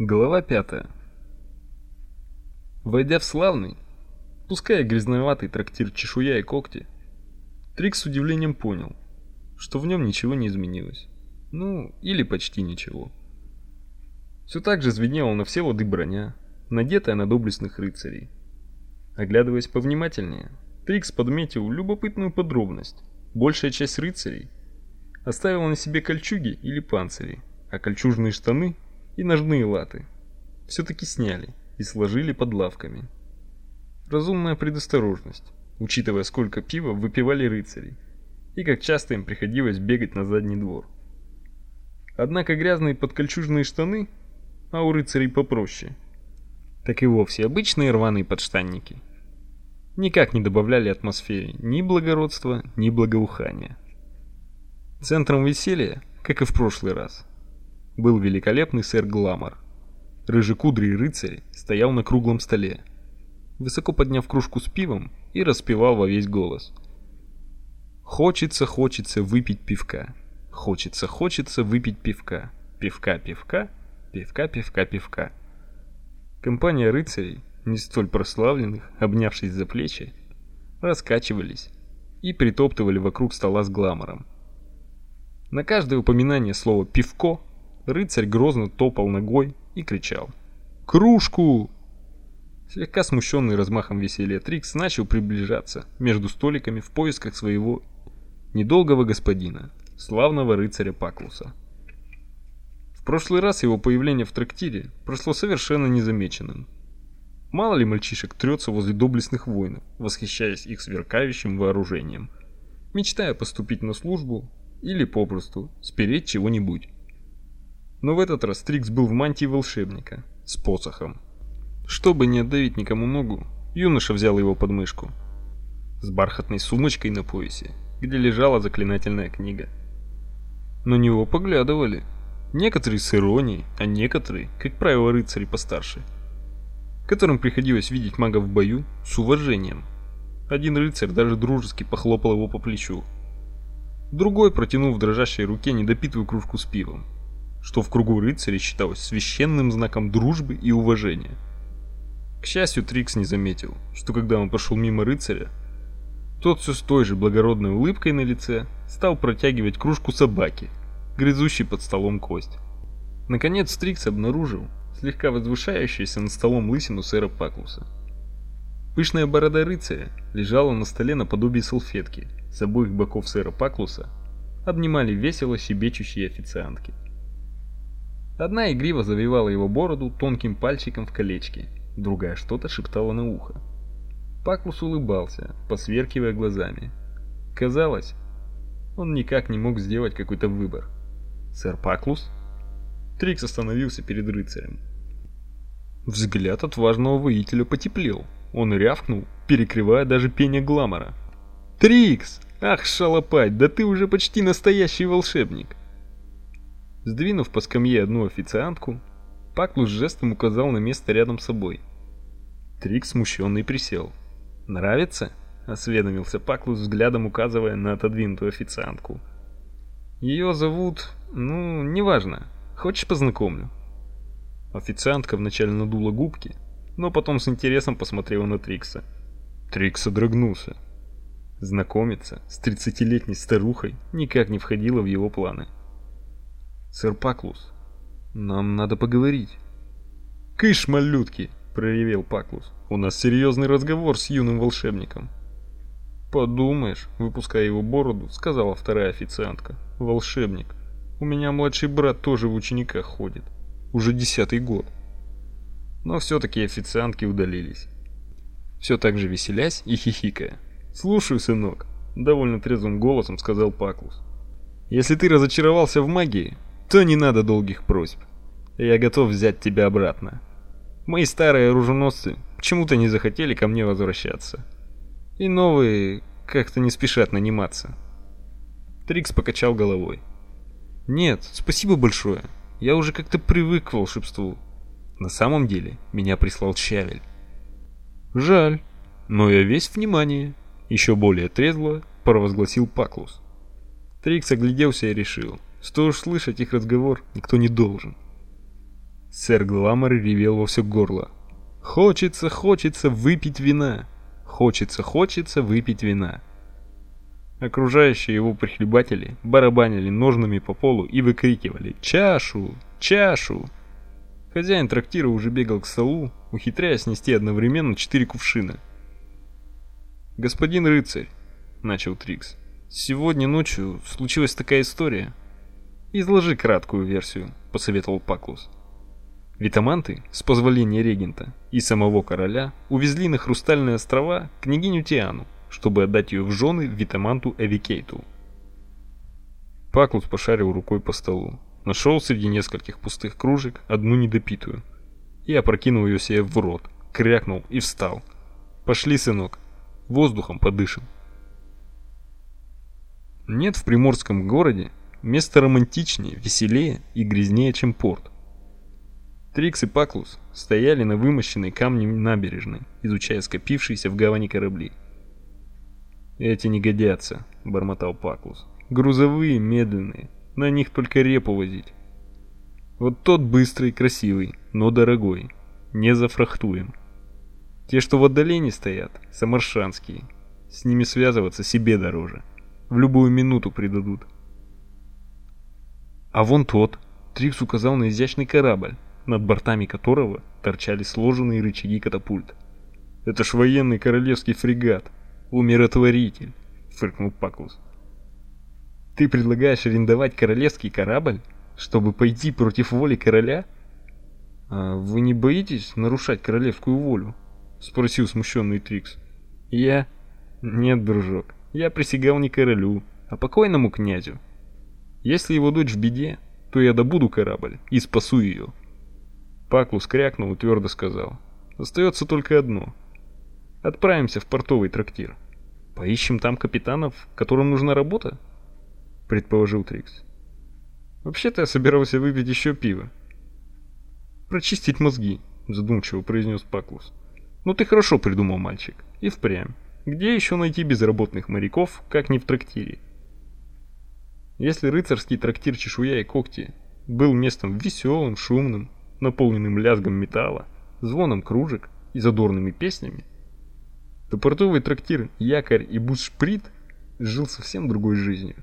Глава пятая. Войдя в славный, пускай грязноватый трактир Чешуя и Когти, Трикс с удивлением понял, что в нем ничего не изменилось. Ну, или почти ничего. Все так же звенела на все лады броня, надетая на доблестных рыцарей. Оглядываясь повнимательнее, Трикс подметил любопытную подробность. Большая часть рыцарей оставила на себе кольчуги или панцири, а кольчужные штаны и ножные латы все-таки сняли и сложили под лавками. Разумная предосторожность, учитывая, сколько пива выпивали рыцари и как часто им приходилось бегать на задний двор. Однако грязные подкольчужные штаны, а у рыцарей попроще, так и вовсе обычные рваные подштанники, никак не добавляли атмосфере ни благородства, ни благоухания. Центром веселья, как и в прошлый раз, был великолепный сэр Гламор. Рыжекудрый рыцарь стоял на круглом столе, высоко подняв кружку с пивом и распевал во весь голос. Хочется, хочется выпить пивка. Хочется, хочется выпить пивка. Пивка, пивка, пивка, пивка, пивка. Компания рыцарей, не столь прославленных, обнявшись за плечи, раскачивались и притоптывали вокруг стола с гламором. На каждое упоминание слова «пивко» Рыцарь грозно топал ногой и кричал. «Кружку!» Слегка смущенный размахом веселья Трикс начал приближаться между столиками в поисках своего недолгого господина, славного рыцаря Паклуса. В прошлый раз его появление в трактире прошло совершенно незамеченным. Мало ли мальчишек трется возле доблестных воинов, восхищаясь их сверкающим вооружением, мечтая поступить на службу или попросту спереть чего-нибудь. Но в этот раз Трикс был в мантии волшебника, с посохом. Чтобы не отдавить никому ногу, юноша взял его под мышку. С бархатной сумочкой на поясе, где лежала заклинательная книга. На него поглядывали. Некоторые с иронией, а некоторые, как правило, рыцари постарше, которым приходилось видеть мага в бою с уважением. Один рыцарь даже дружески похлопал его по плечу. Другой протянул в дрожащей руке недопитую кружку с пивом что в кругу рыцарей считалось священным знаком дружбы и уважения. К счастью, Трикс не заметил, что когда он пошел мимо рыцаря, тот все с той же благородной улыбкой на лице стал протягивать кружку собаке, грызущей под столом кость. Наконец Трикс обнаружил слегка возвышающуюся над столом лысину сэра Паклуса. Пышная борода рыцаря лежала на столе наподобие салфетки, с обоих боков сэра Паклуса обнимали весело щебечущие официантки. Одна игриво завивала его бороду тонким пальчиком в колечке, другая что-то шептала на ухо. Паклус улыбался, посверкивая глазами. Казалось, он никак не мог сделать какой-то выбор. «Сэр Паклус?» Трикс остановился перед рыцарем. Взгляд отважного воителя потеплел. Он рявкнул, перекрывая даже пение гламора. «Трикс! Ах, шалопать, да ты уже почти настоящий волшебник!» Сдвинув по скамье одну официантку, Паклус жестом указал на место рядом с собой. Трик смущенный присел. «Нравится?» — осведомился Паклус, взглядом указывая на отодвинутую официантку. «Ее зовут... ну, неважно. Хочешь познакомлю?» Официантка вначале надула губки, но потом с интересом посмотрела на Трикса. Трикс содрогнулся. Знакомиться с тридцатилетней старухой никак не входило в его планы. Сэр Паклус, нам надо поговорить. Кыш, малютки, проревел Паклус. У нас серьезный разговор с юным волшебником. Подумаешь, выпуская его бороду, сказала вторая официантка. Волшебник. У меня младший брат тоже в учениках ходит. Уже десятый год. Но все-таки официантки удалились. Все так же веселясь и хихикая. «Слушаю, сынок», — довольно трезвым голосом сказал Паклус. «Если ты разочаровался в магии, то не надо долгих просьб. Я готов взять тебя обратно. Мои старые оруженосцы почему-то не захотели ко мне возвращаться. И новые как-то не спешат наниматься. Трикс покачал головой. Нет, спасибо большое. Я уже как-то привык к волшебству. На самом деле, меня прислал Щавель. Жаль, но я весь внимание. Еще более трезво провозгласил Паклус. Трикс огляделся и решил, что уж слышать их разговор никто не должен. Сэр Гламор ревел во все горло. Хочется, хочется выпить вина. Хочется, хочется выпить вина. Окружающие его прихлебатели барабанили ножными по полу и выкрикивали «Чашу! Чашу!». Хозяин трактира уже бегал к столу, ухитряясь нести одновременно четыре кувшина. «Господин рыцарь», — начал Трикс, — «сегодня ночью случилась такая история». «Изложи краткую версию», — посоветовал Паклус. Витаманты, с позволения регента и самого короля, увезли на Хрустальные острова княгиню Тиану, чтобы отдать ее в жены Витаманту Эвикейту. Паклус пошарил рукой по столу, нашел среди нескольких пустых кружек одну недопитую и опрокинул ее себе в рот, крякнул и встал. «Пошли, сынок, воздухом подышим». Нет в приморском городе места романтичнее, веселее и грязнее, чем порт. Трикс и Паклус стояли на вымощенной камнем набережной, изучая скопившиеся в гавани корабли. «Эти не годятся», — бормотал Паклус. «Грузовые, медленные, на них только репу возить. Вот тот быстрый, красивый, но дорогой. Не зафрахтуем. Те, что в отдалении стоят, самаршанские. С ними связываться себе дороже. В любую минуту предадут». «А вон тот», — Трикс указал на изящный корабль, над бортами которого торчали сложенные рычаги катапульт. «Это ж военный королевский фрегат, умиротворитель», — фыркнул Паклус. «Ты предлагаешь арендовать королевский корабль, чтобы пойти против воли короля?» «А вы не боитесь нарушать королевскую волю?» — спросил смущенный Трикс. «Я? Нет, дружок, я присягал не королю, а покойному князю. Если его дочь в беде, то я добуду корабль и спасу ее». Паклус крякнул и твердо сказал. Остается только одно. Отправимся в портовый трактир. Поищем там капитанов, которым нужна работа? Предположил Трикс. Вообще-то я собирался выпить еще пиво. Прочистить мозги, задумчиво произнес Паклус. Ну ты хорошо придумал, мальчик. И впрямь. Где еще найти безработных моряков, как не в трактире? Если рыцарский трактир Чешуя и Когти был местом веселым, шумным, наполненным лязгом металла, звоном кружек и задорными песнями, то портовый трактир Якорь и Бушприт жил совсем другой жизнью.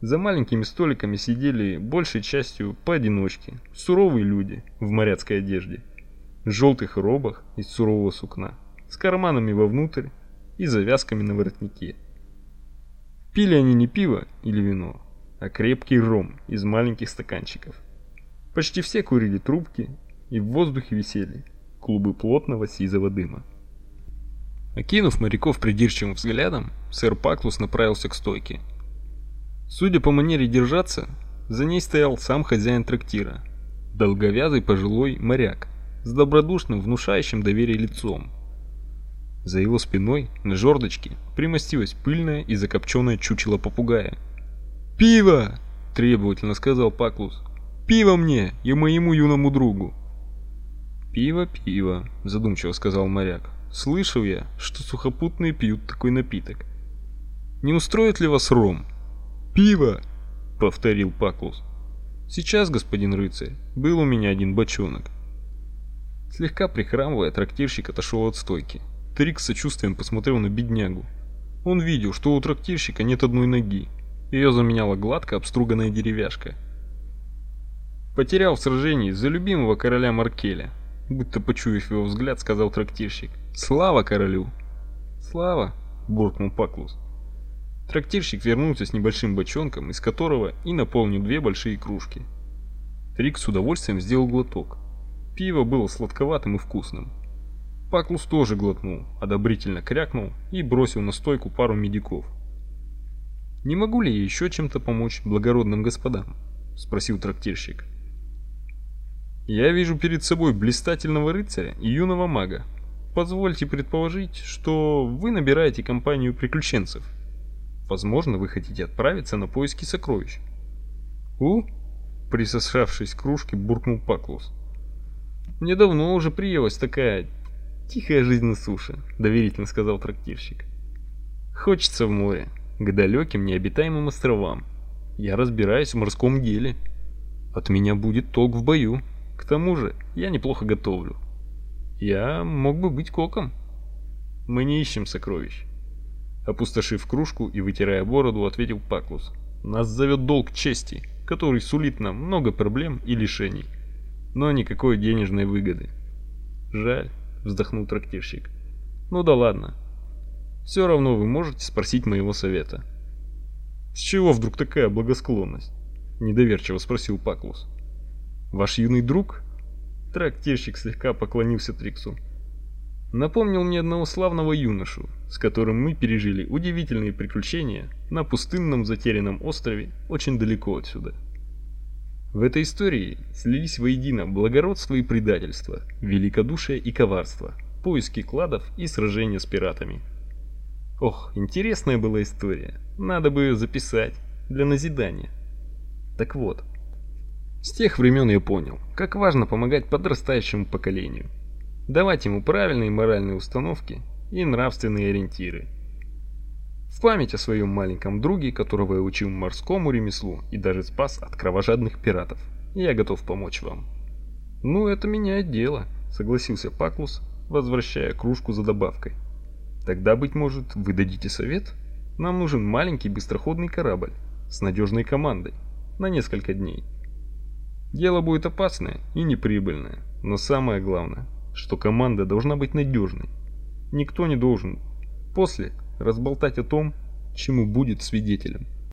За маленькими столиками сидели большей частью поодиночке, суровые люди в моряцкой одежде, в желтых робах из сурового сукна, с карманами вовнутрь и завязками на воротнике. Пили они не пиво или вино, а крепкий ром из маленьких стаканчиков – Почти все курили трубки, и в воздухе висели клубы плотного сизого дыма. Окинув моряков придирчивым взглядом, сэр Паклус направился к стойке. Судя по манере держаться, за ней стоял сам хозяин трактира, долговязый пожилой моряк с добродушным, внушающим доверие лицом. За его спиной на жердочке примостилось пыльное и закопченное чучело попугая. «Пиво!» – требовательно сказал Паклус. Пиво мне и моему юному другу. Пиво, пиво, задумчиво сказал моряк. Слышал я, что сухопутные пьют такой напиток. Не устроит ли вас ром? Пиво, повторил Паклус. Сейчас, господин рыцарь, был у меня один бочонок. Слегка прихрамывая, трактирщик отошел от стойки. Трик с сочувствием посмотрел на беднягу. Он видел, что у трактирщика нет одной ноги. Ее заменяла гладко обструганная деревяшка. Потерял в сражении за любимого короля Маркеля. Будто почуяв его взгляд, сказал трактирщик. Слава королю! Слава! буркнул Паклус. Трактирщик вернулся с небольшим бочонком, из которого и наполнил две большие кружки. Трик с удовольствием сделал глоток. Пиво было сладковатым и вкусным. Паклус тоже глотнул, одобрительно крякнул и бросил на стойку пару медиков. «Не могу ли я еще чем-то помочь благородным господам?» — спросил трактирщик. Я вижу перед собой блистательного рыцаря и юного мага. Позвольте предположить, что вы набираете компанию приключенцев. Возможно, вы хотите отправиться на поиски сокровищ. У, присосавшись к кружке, буркнул Паклус. Мне давно уже приелась такая тихая жизнь на суше, доверительно сказал трактирщик. Хочется в море, к далеким необитаемым островам. Я разбираюсь в морском деле. От меня будет толк в бою. К тому же, я неплохо готовлю. Я мог бы быть коком. Мы не ищем сокровищ. Опустошив кружку и вытирая бороду, ответил Паклус. Нас зовет долг чести, который сулит нам много проблем и лишений, но никакой денежной выгоды. Жаль, вздохнул трактирщик. Ну да ладно. Все равно вы можете спросить моего совета. С чего вдруг такая благосклонность? недоверчиво спросил Паклус. Ваш юный друг? Трактирщик слегка поклонился Триксу. Напомнил мне одного славного юношу, с которым мы пережили удивительные приключения на пустынном затерянном острове очень далеко отсюда. В этой истории слились воедино благородство и предательство, великодушие и коварство, поиски кладов и сражения с пиратами. Ох, интересная была история. Надо бы ее записать для назидания. Так вот, с тех времен я понял, как важно помогать подрастающему поколению, давать ему правильные моральные установки и нравственные ориентиры. В память о своем маленьком друге, которого я учил морскому ремеслу и даже спас от кровожадных пиратов, я готов помочь вам. Ну, это меняет дело, согласился Паклус, возвращая кружку за добавкой. Тогда, быть может, вы дадите совет? Нам нужен маленький быстроходный корабль с надежной командой на несколько дней. Дело будет опасное и неприбыльное, но самое главное, что команда должна быть надежной. Никто не должен после разболтать о том, чему будет свидетелем.